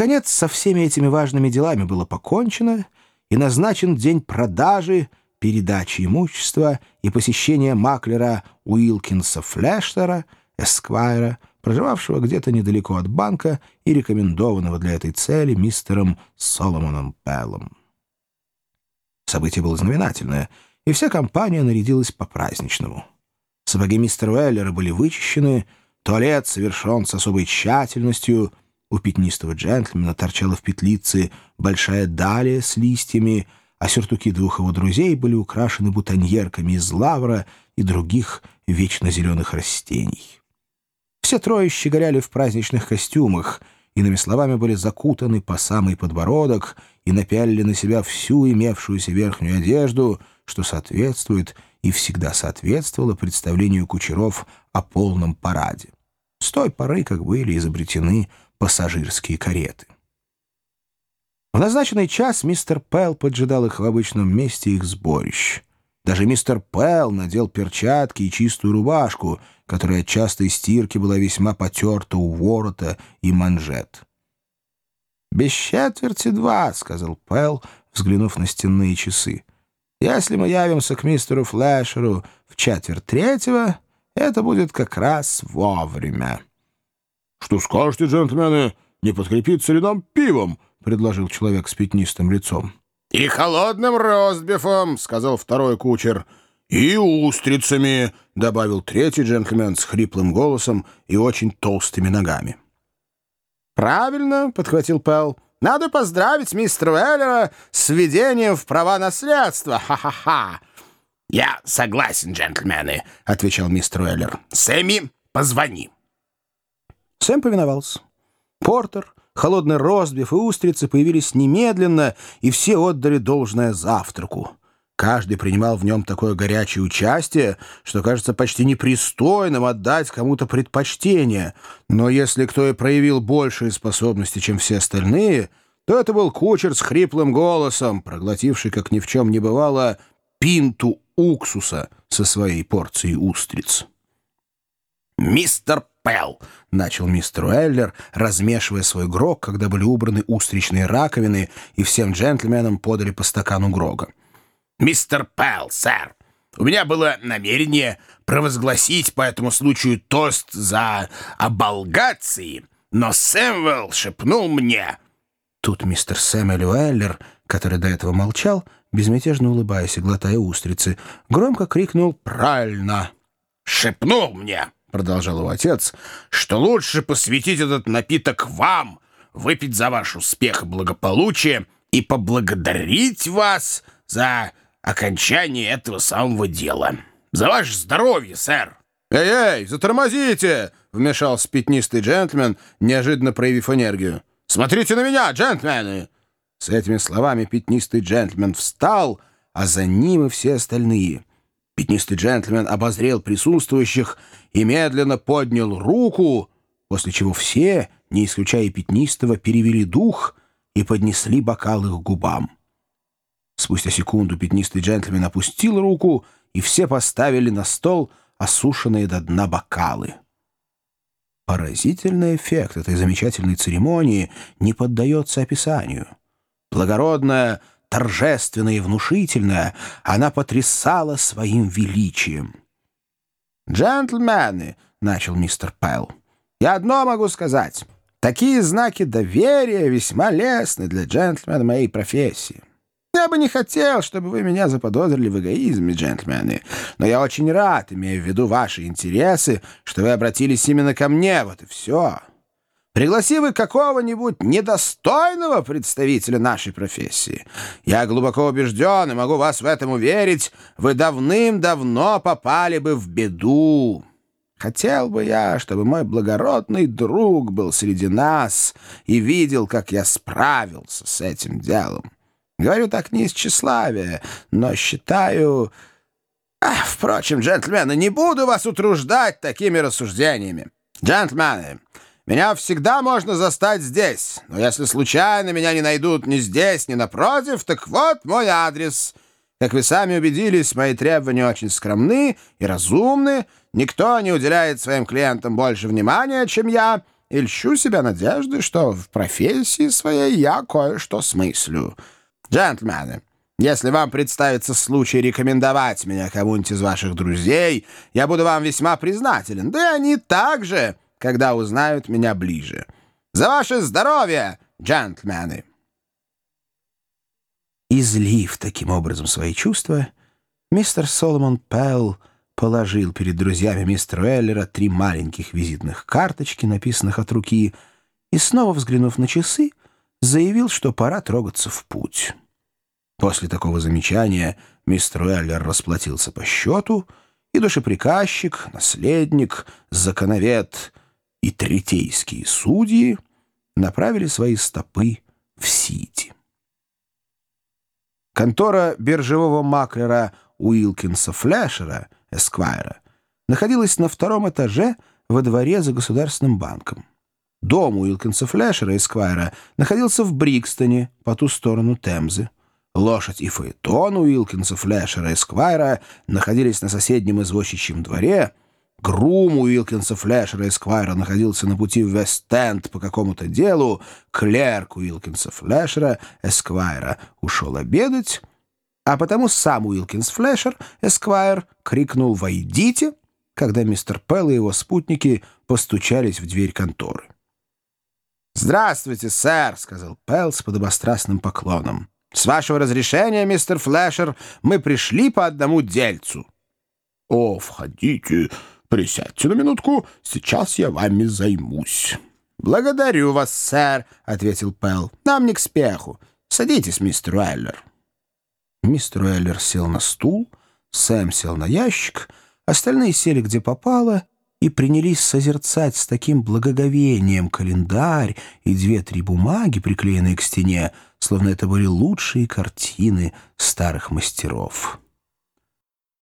Наконец, со всеми этими важными делами было покончено, и назначен день продажи, передачи имущества и посещения маклера Уилкинса Флештера, эсквайра, проживавшего где-то недалеко от банка и рекомендованного для этой цели мистером Соломоном Пеллом. Событие было знаменательное, и вся компания нарядилась по-праздничному. Сапоги мистера Уэллера были вычищены, туалет совершен с особой тщательностью, у пятнистого джентльмена торчала в петлице большая далия с листьями, а сюртуки двух его друзей были украшены бутоньерками из лавра и других вечно зеленых растений. Все трое щеголяли в праздничных костюмах, иными словами, были закутаны по самый подбородок и напялили на себя всю имевшуюся верхнюю одежду, что соответствует и всегда соответствовало представлению кучеров о полном параде. С той поры, как были изобретены пассажирские кареты. В назначенный час мистер Пэл поджидал их в обычном месте их сборищ. Даже мистер Пэл надел перчатки и чистую рубашку, которая от частой стирки была весьма потерта у ворота и манжет. «Без четверти два», — сказал Пэл, взглянув на стенные часы. «Если мы явимся к мистеру Флэшеру в четверть третьего, это будет как раз вовремя». «Что скажете, джентльмены, не подкрепиться ли нам пивом?» — предложил человек с пятнистым лицом. «И холодным ростбифом», — сказал второй кучер. «И устрицами», — добавил третий джентльмен с хриплым голосом и очень толстыми ногами. «Правильно», — подхватил Пэл. «Надо поздравить мистера Уэллера с введением в права наследства. Ха-ха-ха!» «Я согласен, джентльмены», — отвечал мистер Уэллер. «Сэмми, позвони». Сэм повиновался. Портер, холодный ростбиф и устрицы появились немедленно, и все отдали должное завтраку. Каждый принимал в нем такое горячее участие, что кажется почти непристойным отдать кому-то предпочтение. Но если кто и проявил большие способности, чем все остальные, то это был кучер с хриплым голосом, проглотивший, как ни в чем не бывало, пинту уксуса со своей порцией устриц. «Мистер Пэл!» — начал мистер Уэллер, размешивая свой грог, когда были убраны устричные раковины, и всем джентльменам подали по стакану грога. «Мистер Пэл, сэр, у меня было намерение провозгласить по этому случаю тост за оболгации, но Сэмвелл шепнул мне...» Тут мистер Сэмюэл Уэллер, который до этого молчал, безмятежно улыбаясь и глотая устрицы, громко крикнул «Правильно!» «Шепнул мне!» — продолжал его отец, — что лучше посвятить этот напиток вам, выпить за ваш успех и благополучие и поблагодарить вас за окончание этого самого дела. За ваше здоровье, сэр!» «Эй-эй, затормозите!» — вмешался пятнистый джентльмен, неожиданно проявив энергию. «Смотрите на меня, джентльмены!» С этими словами пятнистый джентльмен встал, а за ним и все остальные — Пятнистый джентльмен обозрел присутствующих и медленно поднял руку, после чего все, не исключая пятнистого, перевели дух и поднесли бокал их губам. Спустя секунду пятнистый джентльмен опустил руку, и все поставили на стол осушенные до дна бокалы. Поразительный эффект этой замечательной церемонии не поддается описанию. Благородная торжественная и внушительная, она потрясала своим величием. «Джентльмены», — начал мистер Пэл, — «я одно могу сказать. Такие знаки доверия весьма лестны для джентльмена моей профессии. Я бы не хотел, чтобы вы меня заподозрили в эгоизме, джентльмены, но я очень рад, имея в виду ваши интересы, что вы обратились именно ко мне, вот и все». Пригласи вы какого-нибудь недостойного представителя нашей профессии. Я глубоко убежден и могу вас в этом уверить, вы давным-давно попали бы в беду. Хотел бы я, чтобы мой благородный друг был среди нас и видел, как я справился с этим делом. Говорю так не из тщеславия, но считаю... А, впрочем, джентльмены, не буду вас утруждать такими рассуждениями. Джентльмены, меня всегда можно застать здесь, но если случайно меня не найдут ни здесь, ни напротив, так вот мой адрес. Как вы сами убедились, мои требования очень скромны и разумны, никто не уделяет своим клиентам больше внимания, чем я, и льщу себя надеждой, что в профессии своей я кое-что смыслю. Джентльмены, если вам представится случай рекомендовать меня кому-нибудь из ваших друзей, я буду вам весьма признателен. Да и они также, когда узнают меня ближе. За ваше здоровье, джентльмены!» Излив таким образом свои чувства, мистер Соломон Пелл положил перед друзьями мистера Эллера три маленьких визитных карточки, написанных от руки, и, снова взглянув на часы, заявил, что пора трогаться в путь. После такого замечания мистер Эллер расплатился по счету, и душеприказчик, наследник, законовед и третейские судьи направили свои стопы в Сити. Контора биржевого маклера Уилкинса Флешера, Эсквайра, находилась на втором этаже во дворе за Государственным банком. Дом Уилкинса Флешера, Эсквайра, находился в Брикстоне, по ту сторону Темзы. Лошадь и фаэтон Уилкинса Флешера Эсквайра находились на соседнем извозчичьем дворе. Грум Уилкинса Флешера Эсквайра находился на пути в Вест-Энд по какому-то делу. Клерк Уилкинса Флешера Эсквайра ушел обедать, а потому сам Уилкинс Флешер Эсквайр крикнул «Войдите!», когда мистер Пелл и его спутники постучались в дверь конторы. «Здравствуйте, сэр», — сказал Пелл с подобострастным поклоном. «С вашего разрешения, мистер Флэшер, мы пришли по одному дельцу». «О, входите, присядьте на минутку, сейчас я вами займусь». «Благодарю вас, сэр», — ответил Пэл. «Нам не к спеху. Садитесь, мистер Уэллер». Мистер Уэллер сел на стул, Сэм сел на ящик, остальные сели где попало и принялись созерцать с таким благоговением календарь и две-три бумаги, приклеенные к стене, словно это были лучшие картины старых мастеров.